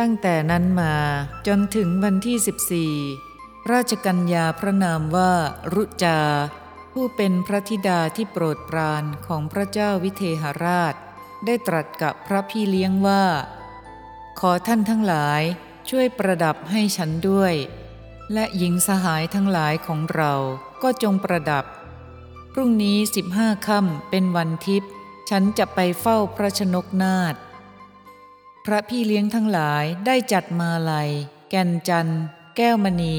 ตั้งแต่นั้นมาจนถึงวันที่ 14 ราชกัญญาพระนามว่ารุจา ผู้เป็นพระธิดาที่โปรดปรานของพระเจ้าวิเทหราช ได้ตรัสกับพระพี่เลี้ยงว่า ขอท่านทั้งหลายช่วยประดับให้ฉันด้วย และหญิงสหายทั้งหลายของเราก็จงประดับ พรุ่งนี้สิบห้าค่ำเป็นวันทิพย์ฉันจะไปเฝ้าพระชนกนาถ พระพี่เลี้ยงทั้งหลายได้จัดมาลัย แก่นจันทร์ แก้วมณี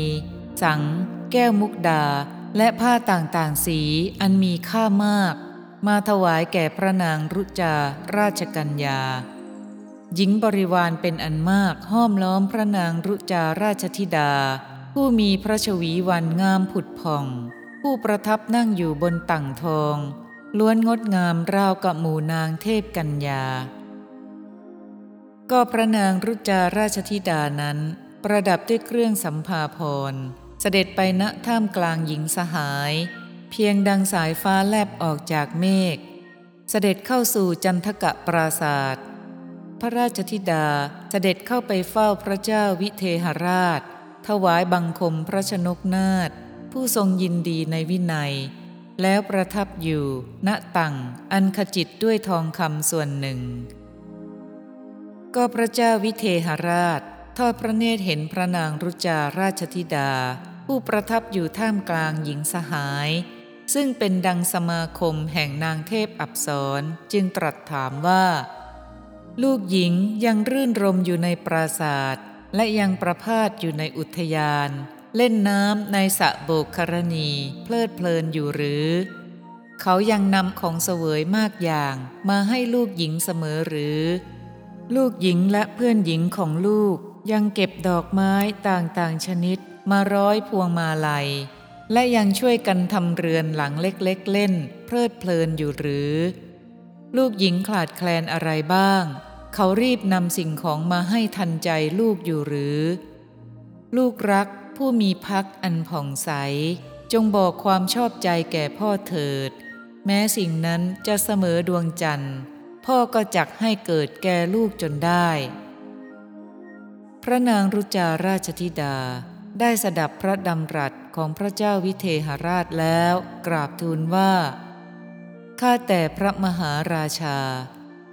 สัง แก้วมุกดา และผ้าต่างๆสีอันมีค่ามาก มาถวายแก่พระนางรุจาราชกัญญา หญิงบริวารเป็นอันมากห้อมล้อมพระนางรุจาราชธิดา ผู้มีพระชวีวันงามผุดผ่อง ผู้ประทับนั่งอยู่บนตั่งทอง ล้วนงดงามราวกับหมู่นางเทพกัญญา ก็พระนางรุจาราชธิดานั้น ประดับด้วยเครื่องสัมภาพรเสด็จไปณท่ามกลางหญิงสหาย เพียงดังสายฟ้าแลบออกจากเมฆ เสด็จเข้าสู่จันทกะปราศาสตร์พระราชธิดาเสด็จเข้าไปเฝ้าพระเจ้าวิเทหราช ถวายบังคมพระชนกนาถผู้ทรงยินดีในวินัย แล้วประทับอยู่ณตังอันขจิตด้วยทองคำส่วนหนึ่ง ก็พระเจ้าวิเทหราช ทอดพระเนตรเห็นพระนางรุจาราชธิดา ผู้ประทับอยู่ท่ามกลางหญิงสหาย ซึ่งเป็นดังสมาคมแห่งนางเทพอับสรจึงตรัสถามว่า ลูกหญิงยังรื่นรมอยู่ในปราศาสตร์และยังประพาสอยู่ในอุทยาน เล่นน้ำในสระโบกครณี เพลิดเพลินอยู่หรือ เขายังนำของเสวยมากอย่างมาให้ลูกหญิงเสมอหรือ ลูกหญิงและเพื่อนหญิงของลูกยังเก็บดอกไม้ต่างๆชนิดมาร้อยพวงมาลัย และยังช่วยกันทำเรือนหลังเล็กๆเล่น เพลิดเพลินอยู่หรือ ลูกหญิงขาดแคลนอะไรบ้าง เขารีบนำสิ่งของมาให้ทันใจลูกอยู่หรือ ลูกรักผู้มีพักอันผ่องใส จงบอกความชอบใจแก่พ่อเถิด แม้สิ่งนั้นจะเสมอดวงจันทร์ พ่อก็จักให้เกิดแก่ลูกจนได้ พระนางรุจาราชธิดาได้สดับพระดำรัสของพระเจ้าวิเทหราชแล้ว กราบทูลว่า ข้าแต่พระมหาราชา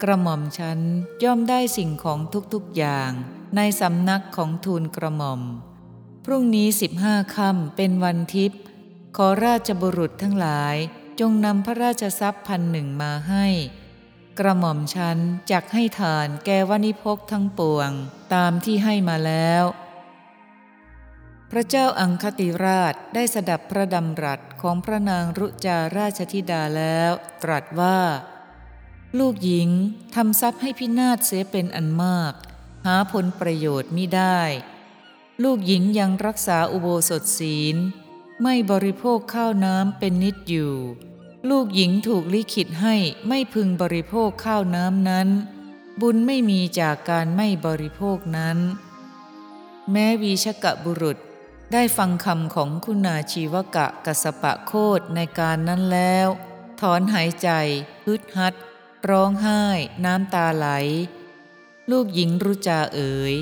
กระหม่อมฉันย่อมได้สิ่งของทุกๆอย่างในสำนักของทูลกระหม่อม พรุ่งนี้สิบห้าค่ำเป็นวันทิพย์ขอราชบุรุษทั้งหลายจงนำพระราชทรัพย์พันหนึ่งมาให้ กระหม่อมฉันจักให้ทานแกวนิพกทั้งปวง ตามที่ให้มาแล้ว พระเจ้าอังคติราชได้สดับพระดำรัสของพระนางรุจาราชธิดาแล้ว ตรัสว่า ลูกหญิงทำทรัพย์ให้พินาศเสียเป็นอันมาก หาผลประโยชน์มิได้ ลูกหญิงยังรักษาอุโบสถศีล ไม่บริโภคข้าวน้ำเป็นนิดอยู่ ลูกหญิงถูกลิขิตให้ไม่พึงบริโภคข้าวน้ำนั้น บุญไม่มีจากการไม่บริโภคนั้น แม้วีชกะบุรุษได้ฟังคำของคุณาชีวกะกัสปะโคดในการนั้นแล้ว ถอนหายใจฮึดฮัด ร้องไห้ น้ำตาไหล ลูกหญิงรุจาเอ๋ย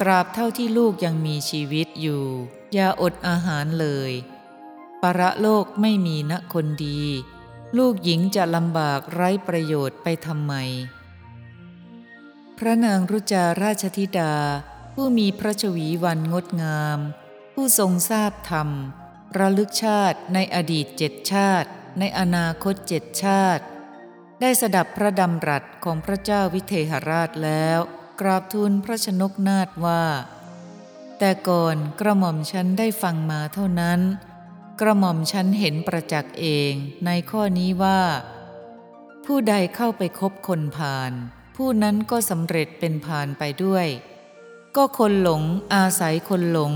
ตราบเท่าที่ลูกยังมีชีวิตอยู่ อย่าอดอาหารเลย ประโลกไม่มีนะคนดี ลูกหญิงจะลำบากไร้ประโยชน์ไปทำไม พระนางรุจาราชธิดา ผู้มีพระชวีวันงดงาม ผู้ทรงทราบธรรม ระลึกชาติในอดีตเจ็ดชาติ ในอนาคตเจ็ดชาติ ได้สดับพระดำรัสของพระเจ้าวิเทหราชแล้ว กราบทูลพระชนกนาถว่า แต่ก่อนกระหม่อมฉันได้ฟังมาเท่านั้น กระหม่อมฉันเห็นประจักษ์เองในข้อนี้ว่า ผู้ใดเข้าไปคบคนพาลผู้นั้นก็สำเร็จเป็นพาลไปด้วย ก็คนหลงอาศัยคนหลง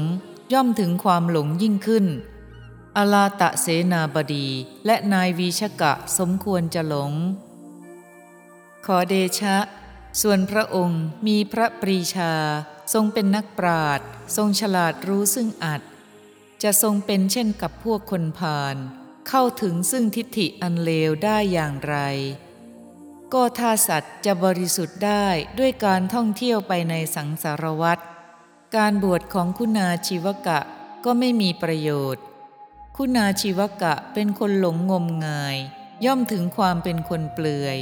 ย่อมถึงความหลงยิ่งขึ้นอลาตะเสนาบดีและนายวีชกะสมควรจะหลง ขอเดชะ ส่วนพระองค์มีพระปรีชา ทรงเป็นนักปราดทรงฉลาดรู้ซึ่งอัด จะทรงเป็นเช่นกับพวกคนพาลเข้าถึงซึ่งทิฏฐิอันเลวได้อย่างไร ก็ถ้าสัตว์จะบริสุทธิ์ได้ด้วยการท่องเที่ยวไปในสังสารวัฏการบวชของคุณาชีวกะก็ไม่มีประโยชน์ คุณาชีวกะเป็นคนหลงงมงาย ย่อมถึงความเป็นคนเปลือย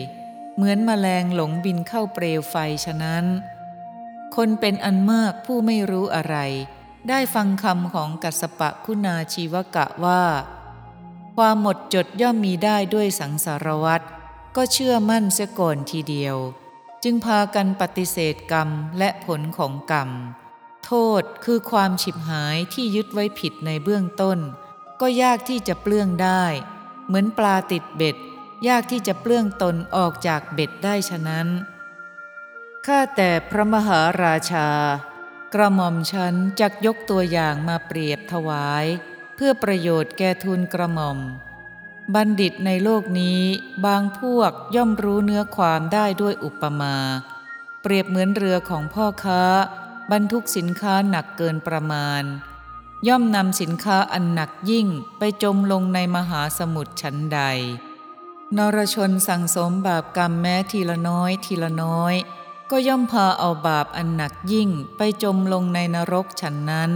เหมือนมแมลงหลงบินเข้าเปลวไฟฉะนั้น คนเป็นอันมากผู้ไม่รู้อะไร ได้ฟังคำของกัสปะคุณาชีวกะว่า ความหมดจดย่อมมีได้ด้วยสังสารวัตรก็เชื่อมั่นเสียก่อนทีเดียว จึงพากันปฏิเสธกรรมและผลของกรรม โทษคือความฉิบหายที่ยึดไว้ผิดในเบื้องต้น ก็ยากที่จะเปลื้องได้ เหมือนปลาติดเบ็ด ยากที่จะเปลื้องตนออกจากเบ็ดได้ฉะนั้นข้าแต่พระมหาราชา กระหม่อมฉันจักยกตัวอย่างมาเปรียบถวาย เพื่อประโยชน์แก่ทุนกระหม่อม บัณฑิตในโลกนี้บางพวกย่อมรู้เนื้อความได้ด้วยอุปมา เปรียบเหมือนเรือของพ่อค้า บรรทุกสินค้าหนักเกินประมาณ ย่อมนำสินค้าอันหนักยิ่งไปจมลงในมหาสมุทรชั้นใด นรชนสั่งสมบาปกรรมแม้ทีละน้อยทีละน้อย ก็ย่อมพาเอาบาปอันหนักยิ่งไปจมลงในนรกฉันนั้น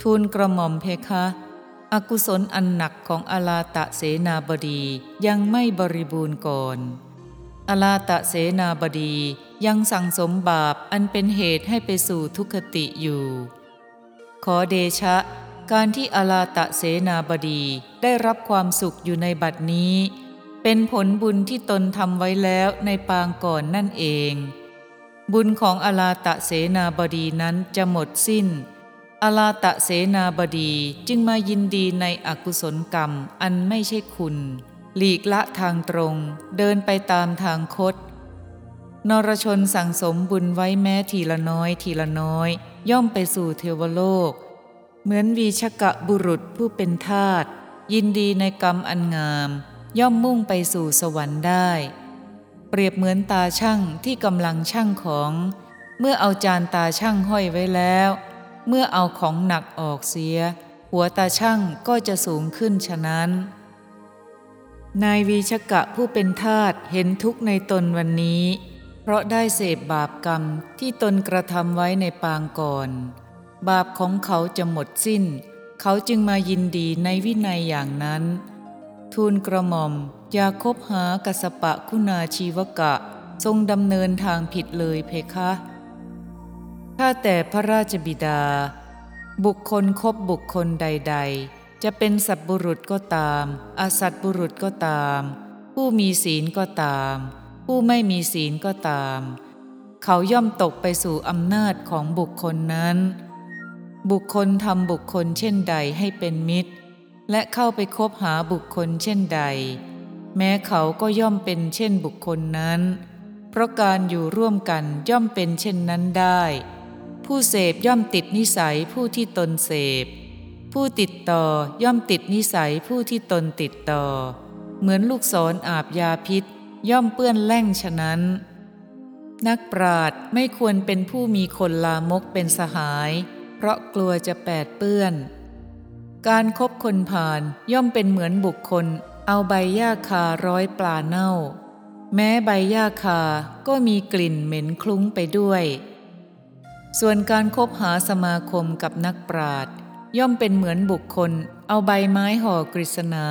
ทูลกระหม่อมเพคะ อกุศลอันหนักของอาลาตะเสนาบดียังไม่บริบูรณ์ก่อนอาลาตะเสนาบดียังสั่งสมบาปอันเป็นเหตุให้ไปสู่ทุคติอยู่ ขอเดชะ การที่อาลาตะเสนาบดีได้รับความสุขอยู่ในบัดนี้ เป็นผลบุญที่ตนทำไว้แล้วในปางก่อนนั่นเอง บุญของอลาตะเสนาบดีนั้นจะหมดสิ้น อลาตะเสนาบดีจึงมายินดีในอกุศลกรรมอันไม่ใช่คุณ หลีกละทางตรง เดินไปตามทางคดนรชนสั่งสมบุญไว้แม้ทีละน้อยทีละน้อย ย่อมไปสู่เทวโลก เหมือนวีชกะบุรุษผู้เป็นทาตยินดีในกรรมอันงาม ย่อมมุ่งไปสู่สวรรค์ได้ เปรียบเหมือนตาช่างที่กำลังช่างของ เมื่อเอาจานตาช่างห้อยไว้แล้ว เมื่อเอาของหนักออกเสีย หัวตาช่างก็จะสูงขึ้นฉะนั้น นายวีชกะผู้เป็นทาตเห็นทุกในตนวันนี้ เพราะได้เสพบาปกรรมที่ตนกระทำไว้ในปางก่อน บาปของเขาจะหมดสิ้น เขาจึงมายินดีในวินัยอย่างนั้น ทูลกระหม่อม ยาคบหากสปะคุณาชีวกะ ทรงดำเนินทางผิดเลยเพคะข้าแต่พระราชบิดา บุคคลคบบุคคลใด ๆ จะเป็นสัตบุรุษก็ตามอสัตบุรุษก็ตาม ผู้มีศีลก็ตาม ผู้ไม่มีศีลก็ตาม เขาย่อมตกไปสู่อำนาจของบุคคลนั้น บุคคลทำบุคคลเช่นใดให้เป็นมิตร และเข้าไปคบหาบุคคลเช่นใด แม้เขาก็ย่อมเป็นเช่นบุคคลนั้น เพราะการอยู่ร่วมกันย่อมเป็นเช่นนั้นได้ ผู้เสพย่อมติดนิสัยผู้ที่ตนเสพ ผู้ติดต่อย่อมติดนิสัยผู้ที่ตนติดต่อ เหมือนลูกศรออาบยาพิษ ย่อมเปื้อนแล่งฉะนั้น นักปราดไม่ควรเป็นผู้มีคนลามกเป็นสหาย เพราะกลัวจะแปดเปื้อน การครบคนผ่านย่อมเป็นเหมือนบุคคล เอาใบหญ้าคาร้อยปลาเน่า แม้ใบหญ้าคาก็มีกลิ่นเหม็นคลุ้งไปด้วย ส่วนการคบหาสมาคมกับนักปราดย่อมเป็นเหมือนบุคคล เอาใบไม้ห่อกฤษณา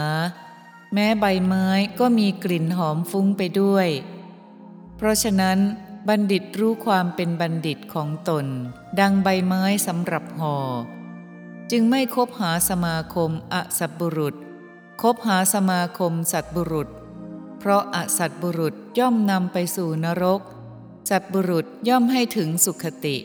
แม้ใบไม้ก็มีกลิ่นหอมฟุ้งไปด้วย เพราะฉะนั้นบัณฑิตรู้ความเป็นบัณฑิตของตน ดังใบไม้สำหรับห่อ จึงไม่คบหาสมาคมอสัตบุรุษ คบหาสมาคมสัตบุรุษ เพราะอสัตบุรุษย่อมนำไปสู่นรก สัตบุรุษย่อมให้ถึงสุขติ